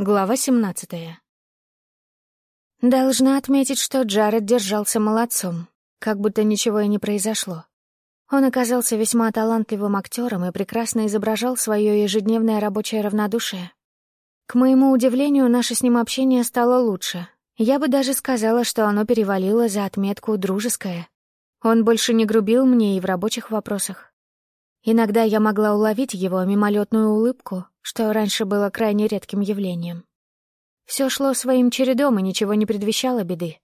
Глава 17. Должна отметить, что Джаред держался молодцом, как будто ничего и не произошло. Он оказался весьма талантливым актером и прекрасно изображал свое ежедневное рабочее равнодушие. К моему удивлению, наше с ним общение стало лучше. Я бы даже сказала, что оно перевалило за отметку «дружеское». Он больше не грубил мне и в рабочих вопросах. Иногда я могла уловить его мимолетную улыбку, что раньше было крайне редким явлением. Все шло своим чередом и ничего не предвещало беды.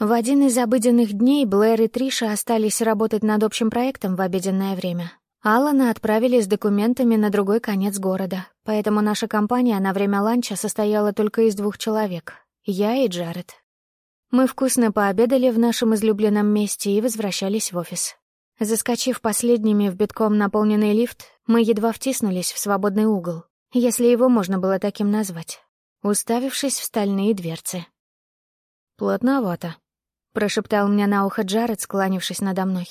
В один из обыденных дней Блэр и Триша остались работать над общим проектом в обеденное время. Алана отправили с документами на другой конец города, поэтому наша компания на время ланча состояла только из двух человек — я и Джаред. Мы вкусно пообедали в нашем излюбленном месте и возвращались в офис. Заскочив последними в битком наполненный лифт, мы едва втиснулись в свободный угол, если его можно было таким назвать, уставившись в стальные дверцы. «Плотновато», — прошептал мне на ухо Джаред, склонившись надо мной.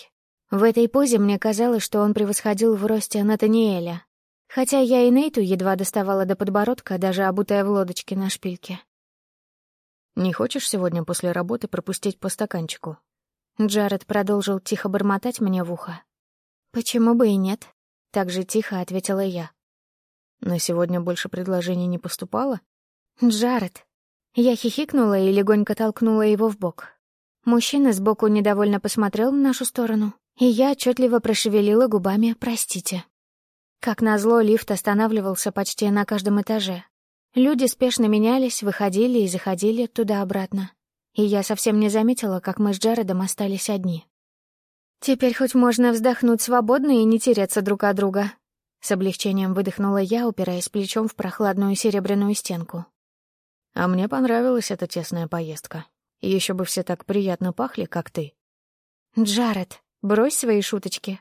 В этой позе мне казалось, что он превосходил в росте Натаниэля, хотя я и Нейту едва доставала до подбородка, даже обутая в лодочке на шпильке. «Не хочешь сегодня после работы пропустить по стаканчику?» Джаред продолжил тихо бормотать мне в ухо. «Почему бы и нет?» — так же тихо ответила я. «На сегодня больше предложений не поступало?» «Джаред!» Я хихикнула и легонько толкнула его в бок. Мужчина сбоку недовольно посмотрел в нашу сторону, и я отчетливо прошевелила губами «простите». Как назло, лифт останавливался почти на каждом этаже. Люди спешно менялись, выходили и заходили туда-обратно и я совсем не заметила, как мы с Джаредом остались одни. «Теперь хоть можно вздохнуть свободно и не тереться друг от друга», — с облегчением выдохнула я, упираясь плечом в прохладную серебряную стенку. «А мне понравилась эта тесная поездка. Еще бы все так приятно пахли, как ты». «Джаред, брось свои шуточки».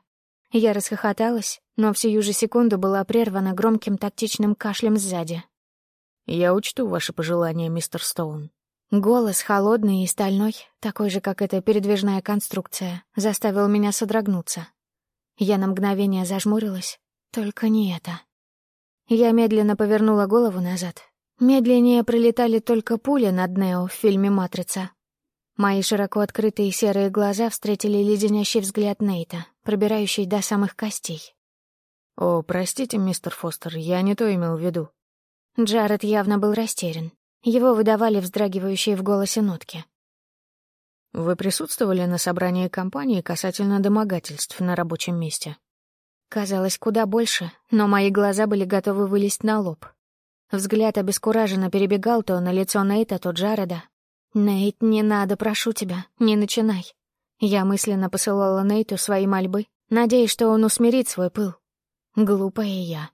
Я расхохоталась, но в сию же секунду была прервана громким тактичным кашлем сзади. «Я учту ваши пожелания, мистер Стоун», Голос холодный и стальной, такой же, как эта передвижная конструкция, заставил меня содрогнуться. Я на мгновение зажмурилась. Только не это. Я медленно повернула голову назад. Медленнее пролетали только пули над Нео в фильме «Матрица». Мои широко открытые серые глаза встретили леденящий взгляд Нейта, пробирающий до самых костей. «О, простите, мистер Фостер, я не то имел в виду». Джаред явно был растерян. Его выдавали вздрагивающие в голосе нотки. «Вы присутствовали на собрании компании касательно домогательств на рабочем месте?» Казалось, куда больше, но мои глаза были готовы вылезть на лоб. Взгляд обескураженно перебегал то на лицо Нейта, то Джареда. «Нейт, не надо, прошу тебя, не начинай». Я мысленно посылала Нейту свои мольбы, надеясь, что он усмирит свой пыл. Глупая я.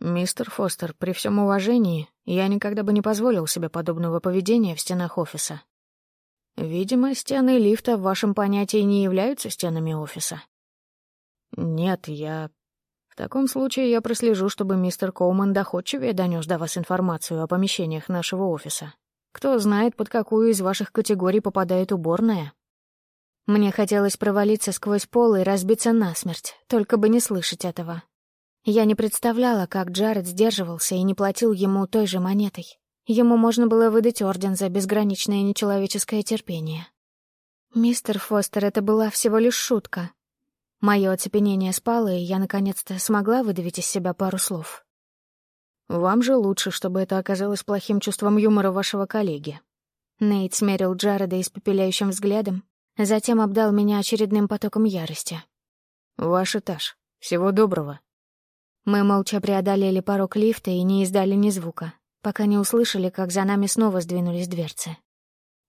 «Мистер Фостер, при всем уважении, я никогда бы не позволил себе подобного поведения в стенах офиса. Видимо, стены лифта в вашем понятии не являются стенами офиса». «Нет, я...» «В таком случае я прослежу, чтобы мистер Коуман доходчивее донес до вас информацию о помещениях нашего офиса. Кто знает, под какую из ваших категорий попадает уборная». Мне хотелось провалиться сквозь пол и разбиться насмерть, только бы не слышать этого. Я не представляла, как Джаред сдерживался и не платил ему той же монетой. Ему можно было выдать орден за безграничное нечеловеческое терпение. «Мистер Фостер, это была всего лишь шутка». Мое оцепенение спало, и я наконец-то смогла выдавить из себя пару слов. «Вам же лучше, чтобы это оказалось плохим чувством юмора вашего коллеги». Нейт смерил Джареда испепеляющим взглядом, затем обдал меня очередным потоком ярости. «Ваш этаж. Всего доброго». Мы молча преодолели порог лифта и не издали ни звука, пока не услышали, как за нами снова сдвинулись дверцы.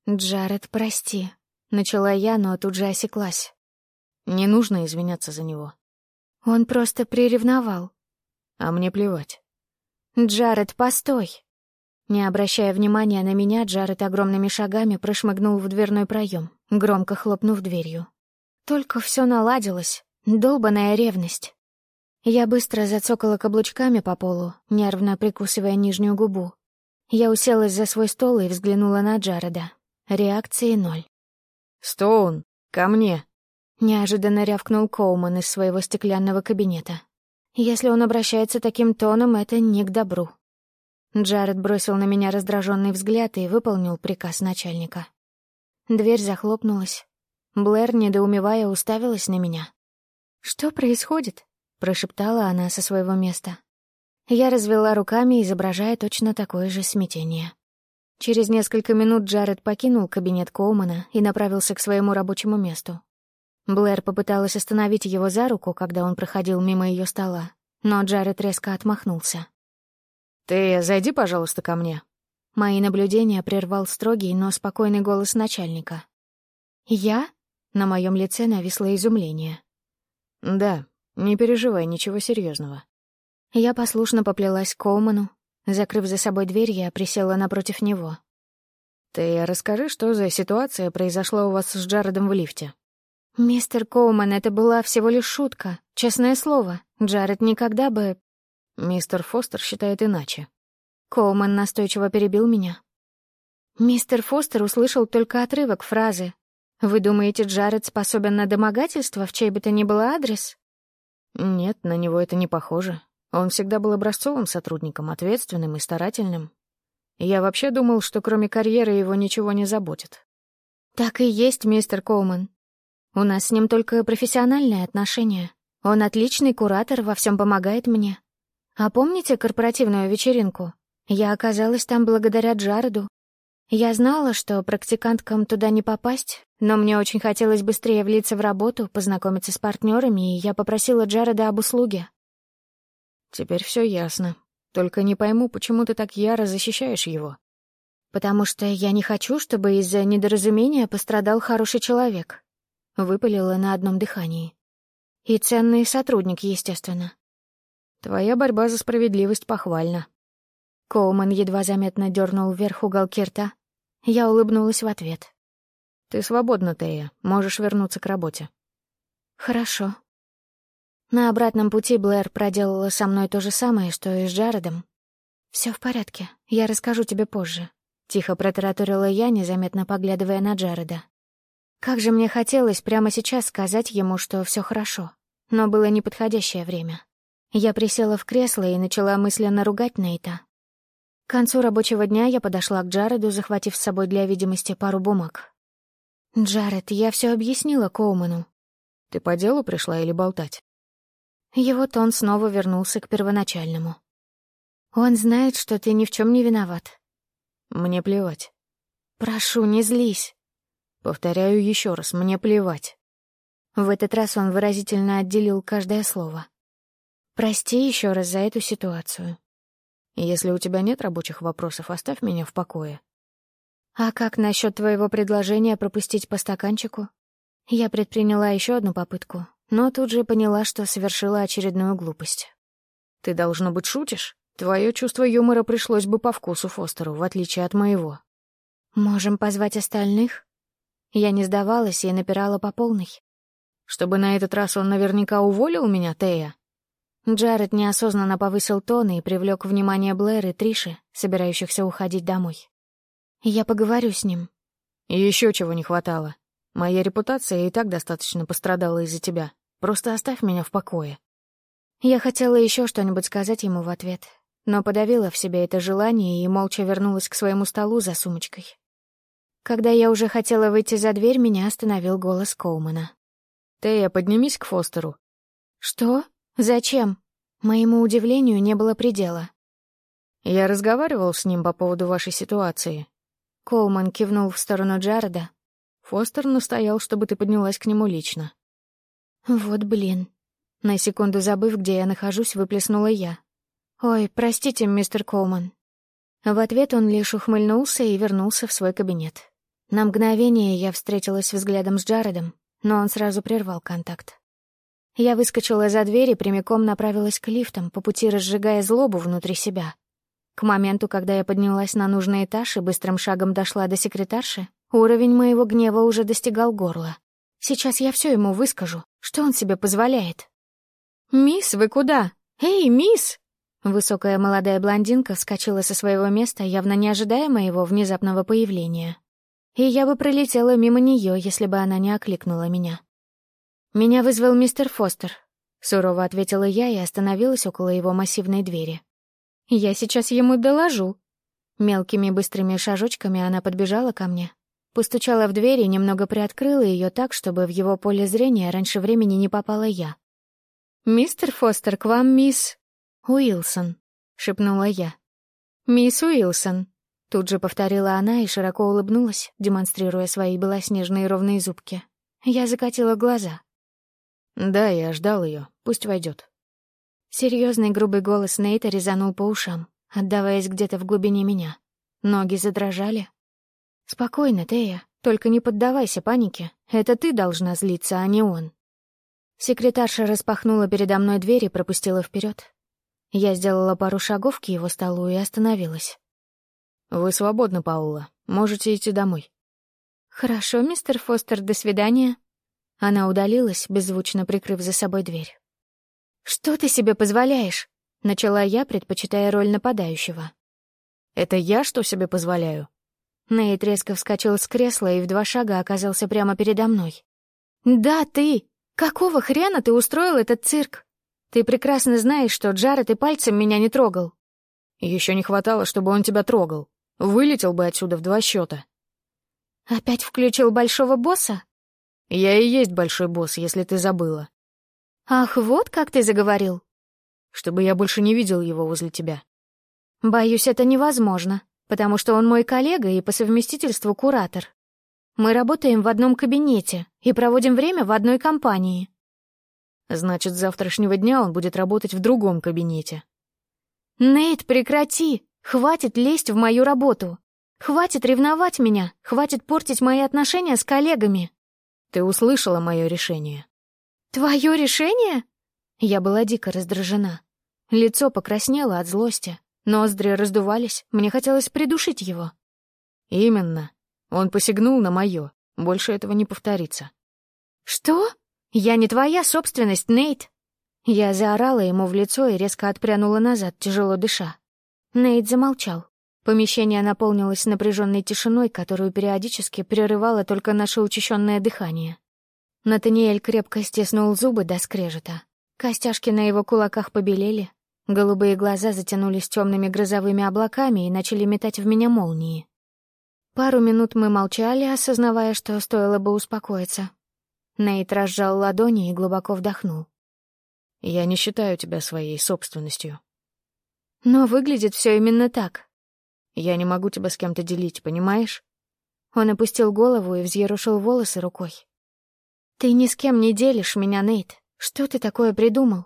«Джаред, прости», — начала я, но тут же осеклась. «Не нужно извиняться за него». Он просто приревновал. А мне плевать. «Джаред, постой!» Не обращая внимания на меня, Джаред огромными шагами прошмыгнул в дверной проем, громко хлопнув дверью. Только все наладилось. Долбаная ревность. Я быстро зацокала каблучками по полу, нервно прикусывая нижнюю губу. Я уселась за свой стол и взглянула на Джареда. Реакции ноль. «Стоун, ко мне!» Неожиданно рявкнул Коуман из своего стеклянного кабинета. Если он обращается таким тоном, это не к добру. Джаред бросил на меня раздраженный взгляд и выполнил приказ начальника. Дверь захлопнулась. Блэр, недоумевая, уставилась на меня. «Что происходит?» — прошептала она со своего места. Я развела руками, изображая точно такое же смятение. Через несколько минут Джаред покинул кабинет Коумана и направился к своему рабочему месту. Блэр попыталась остановить его за руку, когда он проходил мимо ее стола, но Джаред резко отмахнулся. «Ты зайди, пожалуйста, ко мне». Мои наблюдения прервал строгий, но спокойный голос начальника. «Я?» На моем лице нависло изумление. «Да, не переживай, ничего серьезного. Я послушно поплелась к Коуману. Закрыв за собой дверь, я присела напротив него. «Ты расскажи, что за ситуация произошла у вас с Джаредом в лифте?» «Мистер Коуман, это была всего лишь шутка. Честное слово, Джаред никогда бы...» Мистер Фостер считает иначе. Коуман настойчиво перебил меня. Мистер Фостер услышал только отрывок фразы. «Вы думаете, Джаред способен на домогательство в чей бы то ни было адрес?» «Нет, на него это не похоже. Он всегда был образцовым сотрудником, ответственным и старательным. Я вообще думал, что кроме карьеры его ничего не заботит». «Так и есть, мистер Коуман. У нас с ним только профессиональные отношения. Он отличный куратор, во всем помогает мне. А помните корпоративную вечеринку? Я оказалась там благодаря Джареду. Я знала, что практиканткам туда не попасть, но мне очень хотелось быстрее влиться в работу, познакомиться с партнерами, и я попросила Джареда об услуге. Теперь все ясно. Только не пойму, почему ты так яро защищаешь его. Потому что я не хочу, чтобы из-за недоразумения пострадал хороший человек. Выпалила на одном дыхании. И ценный сотрудник, естественно. Твоя борьба за справедливость похвальна. Коуман едва заметно дернул вверх уголки рта. Я улыбнулась в ответ. «Ты свободна, Тея. Можешь вернуться к работе». «Хорошо». На обратном пути Блэр проделала со мной то же самое, что и с Джаредом. Все в порядке. Я расскажу тебе позже», — тихо протараторила я, незаметно поглядывая на Джареда. Как же мне хотелось прямо сейчас сказать ему, что все хорошо, но было неподходящее время. Я присела в кресло и начала мысленно ругать Нейта. К концу рабочего дня я подошла к Джареду, захватив с собой для видимости пару бумаг. «Джаред, я все объяснила Коуману». «Ты по делу пришла или болтать?» Его тон снова вернулся к первоначальному. «Он знает, что ты ни в чем не виноват». «Мне плевать». «Прошу, не злись». «Повторяю еще раз, мне плевать». В этот раз он выразительно отделил каждое слово. Прости еще раз за эту ситуацию. Если у тебя нет рабочих вопросов, оставь меня в покое. А как насчет твоего предложения пропустить по стаканчику? Я предприняла еще одну попытку, но тут же поняла, что совершила очередную глупость. Ты, должно быть, шутишь? Твое чувство юмора пришлось бы по вкусу Фостеру, в отличие от моего. Можем позвать остальных? Я не сдавалась и напирала по полной. Чтобы на этот раз он наверняка уволил меня, Тея? Джаред неосознанно повысил тон и привлек внимание Блэр и Триши, собирающихся уходить домой. «Я поговорю с ним». Еще чего не хватало. Моя репутация и так достаточно пострадала из-за тебя. Просто оставь меня в покое». Я хотела еще что-нибудь сказать ему в ответ, но подавила в себе это желание и молча вернулась к своему столу за сумочкой. Когда я уже хотела выйти за дверь, меня остановил голос Коумана. «Тея, поднимись к Фостеру». «Что?» «Зачем?» Моему удивлению не было предела. «Я разговаривал с ним по поводу вашей ситуации». Коуман кивнул в сторону Джареда. «Фостер настоял, чтобы ты поднялась к нему лично». «Вот блин». На секунду забыв, где я нахожусь, выплеснула я. «Ой, простите, мистер Коуман». В ответ он лишь ухмыльнулся и вернулся в свой кабинет. На мгновение я встретилась взглядом с Джаредом, но он сразу прервал контакт. Я выскочила за дверь и прямиком направилась к лифтам, по пути разжигая злобу внутри себя. К моменту, когда я поднялась на нужный этаж и быстрым шагом дошла до секретарши, уровень моего гнева уже достигал горла. Сейчас я все ему выскажу. Что он себе позволяет? «Мисс, вы куда? Эй, мисс!» Высокая молодая блондинка вскочила со своего места, явно не ожидая моего внезапного появления. И я бы пролетела мимо нее, если бы она не окликнула меня. «Меня вызвал мистер Фостер», — сурово ответила я и остановилась около его массивной двери. Я сейчас ему доложу». Мелкими быстрыми шажочками она подбежала ко мне, постучала в дверь и немного приоткрыла ее так, чтобы в его поле зрения раньше времени не попала я. «Мистер Фостер, к вам мисс...» «Уилсон», — шепнула я. «Мисс Уилсон», — тут же повторила она и широко улыбнулась, демонстрируя свои белоснежные ровные зубки. Я закатила глаза. «Да, я ждал ее. Пусть войдет. Серьезный грубый голос Нейта резанул по ушам, отдаваясь где-то в глубине меня. Ноги задрожали. «Спокойно, Тея, только не поддавайся панике. Это ты должна злиться, а не он». Секретарша распахнула передо мной дверь и пропустила вперед. Я сделала пару шагов к его столу и остановилась. «Вы свободны, Паула. Можете идти домой». «Хорошо, мистер Фостер, до свидания». Она удалилась, беззвучно прикрыв за собой дверь. «Что ты себе позволяешь?» — начала я, предпочитая роль нападающего. «Это я что себе позволяю?» Нейт резко вскочил с кресла и в два шага оказался прямо передо мной. «Да, ты! Какого хрена ты устроил этот цирк? Ты прекрасно знаешь, что Джаред и пальцем меня не трогал». Еще не хватало, чтобы он тебя трогал. Вылетел бы отсюда в два счета. «Опять включил большого босса?» «Я и есть большой босс, если ты забыла». «Ах, вот как ты заговорил!» «Чтобы я больше не видел его возле тебя». «Боюсь, это невозможно, потому что он мой коллега и по совместительству куратор. Мы работаем в одном кабинете и проводим время в одной компании». «Значит, с завтрашнего дня он будет работать в другом кабинете». «Нейт, прекрати! Хватит лезть в мою работу! Хватит ревновать меня, хватит портить мои отношения с коллегами. Ты услышала мое решение. Твое решение? Я была дико раздражена. Лицо покраснело от злости, ноздри раздувались, мне хотелось придушить его. Именно. Он посягнул на мое. Больше этого не повторится. Что? Я не твоя собственность, Нейт. Я заорала ему в лицо и резко отпрянула назад, тяжело дыша. Нейт замолчал. Помещение наполнилось напряженной тишиной, которую периодически прерывало только наше учащенное дыхание. Натаниэль крепко стиснул зубы до скрежета. Костяшки на его кулаках побелели, голубые глаза затянулись темными грозовыми облаками и начали метать в меня молнии. Пару минут мы молчали, осознавая, что стоило бы успокоиться. Нейт разжал ладони и глубоко вдохнул. «Я не считаю тебя своей собственностью». «Но выглядит все именно так», я не могу тебя с кем-то делить, понимаешь? Он опустил голову и взъерушил волосы рукой. Ты ни с кем не делишь меня, Нейт. Что ты такое придумал?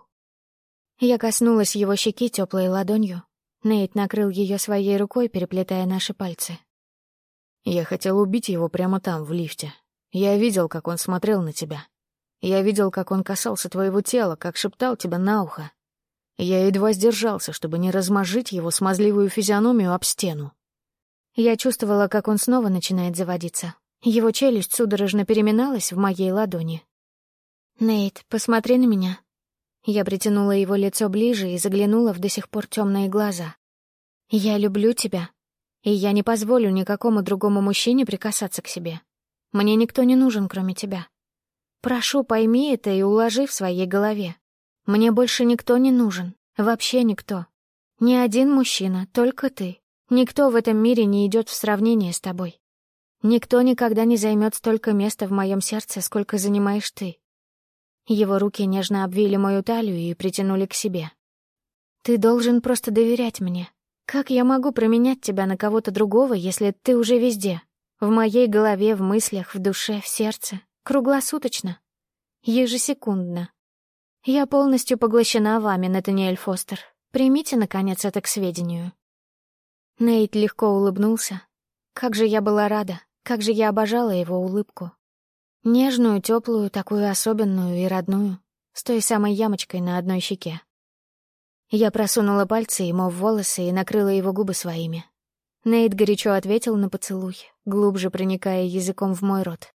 Я коснулась его щеки теплой ладонью. Нейт накрыл ее своей рукой, переплетая наши пальцы. Я хотел убить его прямо там, в лифте. Я видел, как он смотрел на тебя. Я видел, как он касался твоего тела, как шептал тебя на ухо. Я едва сдержался, чтобы не размажить его смазливую физиономию об стену. Я чувствовала, как он снова начинает заводиться. Его челюсть судорожно переминалась в моей ладони. «Нейт, посмотри на меня». Я притянула его лицо ближе и заглянула в до сих пор темные глаза. «Я люблю тебя, и я не позволю никакому другому мужчине прикасаться к себе. Мне никто не нужен, кроме тебя. Прошу, пойми это и уложи в своей голове. Мне больше никто не нужен, вообще никто. Ни один мужчина, только ты. Никто в этом мире не идет в сравнение с тобой. Никто никогда не займет столько места в моем сердце, сколько занимаешь ты. Его руки нежно обвили мою талию и притянули к себе. Ты должен просто доверять мне. Как я могу променять тебя на кого-то другого, если ты уже везде? В моей голове, в мыслях, в душе, в сердце. Круглосуточно. Ежесекундно. «Я полностью поглощена вами, Натаниэль Фостер. Примите, наконец, это к сведению». Нейт легко улыбнулся. Как же я была рада, как же я обожала его улыбку. Нежную, теплую, такую особенную и родную, с той самой ямочкой на одной щеке. Я просунула пальцы ему в волосы и накрыла его губы своими. Нейт горячо ответил на поцелуй, глубже проникая языком в мой рот.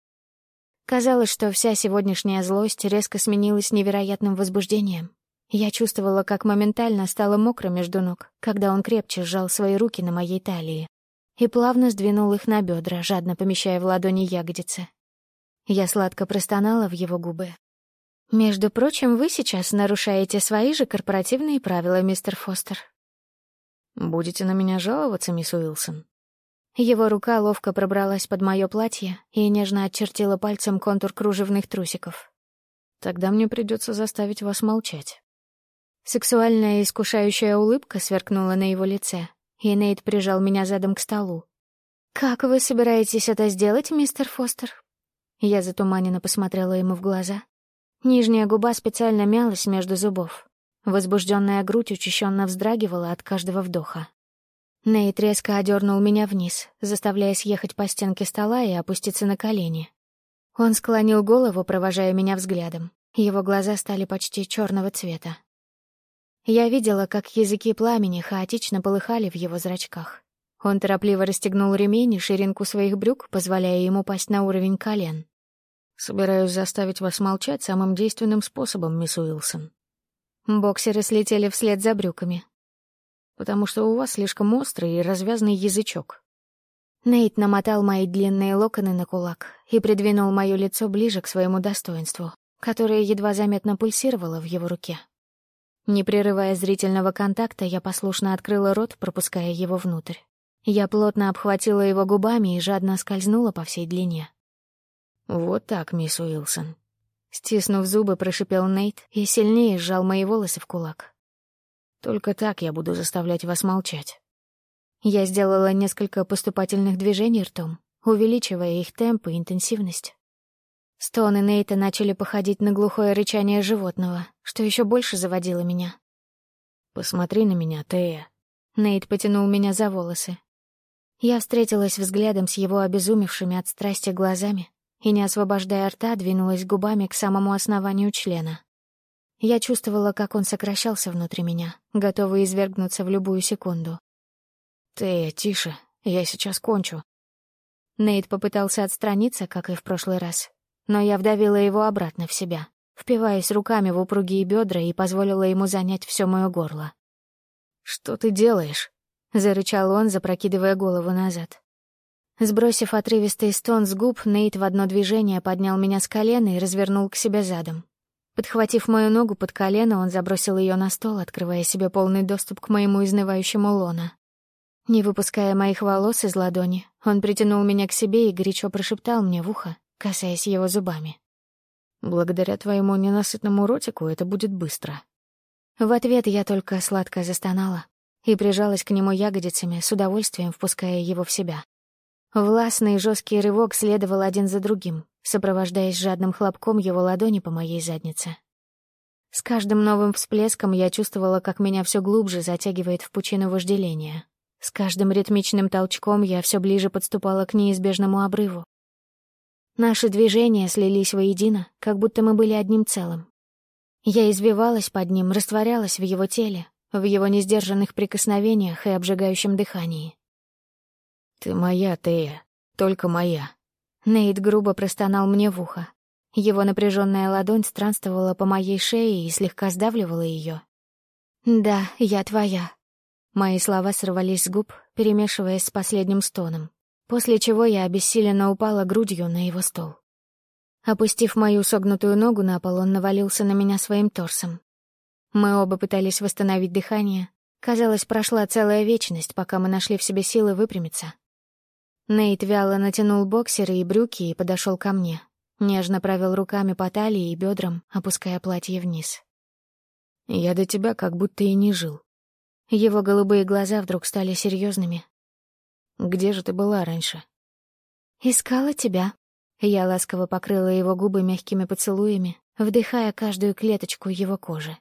Казалось, что вся сегодняшняя злость резко сменилась невероятным возбуждением. Я чувствовала, как моментально стало мокро между ног, когда он крепче сжал свои руки на моей талии и плавно сдвинул их на бедра, жадно помещая в ладони ягодицы. Я сладко простонала в его губы. «Между прочим, вы сейчас нарушаете свои же корпоративные правила, мистер Фостер». «Будете на меня жаловаться, мисс Уилсон?» Его рука ловко пробралась под мое платье и нежно очертила пальцем контур кружевных трусиков. «Тогда мне придется заставить вас молчать». Сексуальная искушающая улыбка сверкнула на его лице, и Нейт прижал меня задом к столу. «Как вы собираетесь это сделать, мистер Фостер?» Я затуманенно посмотрела ему в глаза. Нижняя губа специально мялась между зубов. Возбужденная грудь учащенно вздрагивала от каждого вдоха. Нейт резко одернул меня вниз, заставляя съехать по стенке стола и опуститься на колени. Он склонил голову, провожая меня взглядом. Его глаза стали почти черного цвета. Я видела, как языки пламени хаотично полыхали в его зрачках. Он торопливо расстегнул ремень и ширинку своих брюк, позволяя ему пасть на уровень колен. «Собираюсь заставить вас молчать самым действенным способом, мисс Уилсон». Боксеры слетели вслед за брюками, потому что у вас слишком острый и развязный язычок». Нейт намотал мои длинные локоны на кулак и придвинул мое лицо ближе к своему достоинству, которое едва заметно пульсировало в его руке. Не прерывая зрительного контакта, я послушно открыла рот, пропуская его внутрь. Я плотно обхватила его губами и жадно скользнула по всей длине. «Вот так, мисс Уилсон». Стиснув зубы, прошипел Нейт и сильнее сжал мои волосы в кулак. Только так я буду заставлять вас молчать. Я сделала несколько поступательных движений ртом, увеличивая их темп и интенсивность. Стоны Нейта начали походить на глухое рычание животного, что еще больше заводило меня. «Посмотри на меня, Тея». Нейт потянул меня за волосы. Я встретилась взглядом с его обезумевшими от страсти глазами и, не освобождая рта, двинулась губами к самому основанию члена. Я чувствовала, как он сокращался внутри меня, готовый извергнуться в любую секунду. «Ты, тише, я сейчас кончу». Нейт попытался отстраниться, как и в прошлый раз, но я вдавила его обратно в себя, впиваясь руками в упругие бедра и позволила ему занять все мое горло. «Что ты делаешь?» — зарычал он, запрокидывая голову назад. Сбросив отрывистый стон с губ, Нейт в одно движение поднял меня с колена и развернул к себе задом. Подхватив мою ногу под колено, он забросил ее на стол, открывая себе полный доступ к моему изнывающему лона. Не выпуская моих волос из ладони, он притянул меня к себе и горячо прошептал мне в ухо, касаясь его зубами. «Благодаря твоему ненасытному ротику это будет быстро». В ответ я только сладко застонала и прижалась к нему ягодицами, с удовольствием впуская его в себя. Властный жесткий рывок следовал один за другим, сопровождаясь жадным хлопком его ладони по моей заднице. С каждым новым всплеском я чувствовала, как меня все глубже затягивает в пучину вожделения. С каждым ритмичным толчком я все ближе подступала к неизбежному обрыву. Наши движения слились воедино, как будто мы были одним целым. Я извивалась под ним, растворялась в его теле, в его несдержанных прикосновениях и обжигающем дыхании. «Ты моя, Тея, только моя», Нейт грубо простонал мне в ухо. Его напряженная ладонь странствовала по моей шее и слегка сдавливала ее. «Да, я твоя». Мои слова сорвались с губ, перемешиваясь с последним стоном, после чего я обессиленно упала грудью на его стол. Опустив мою согнутую ногу на пол, он навалился на меня своим торсом. Мы оба пытались восстановить дыхание. Казалось, прошла целая вечность, пока мы нашли в себе силы выпрямиться. Нейт вяло натянул боксеры и брюки и подошел ко мне. Нежно провел руками по талии и бедрам, опуская платье вниз. «Я до тебя как будто и не жил». Его голубые глаза вдруг стали серьезными. «Где же ты была раньше?» «Искала тебя». Я ласково покрыла его губы мягкими поцелуями, вдыхая каждую клеточку его кожи.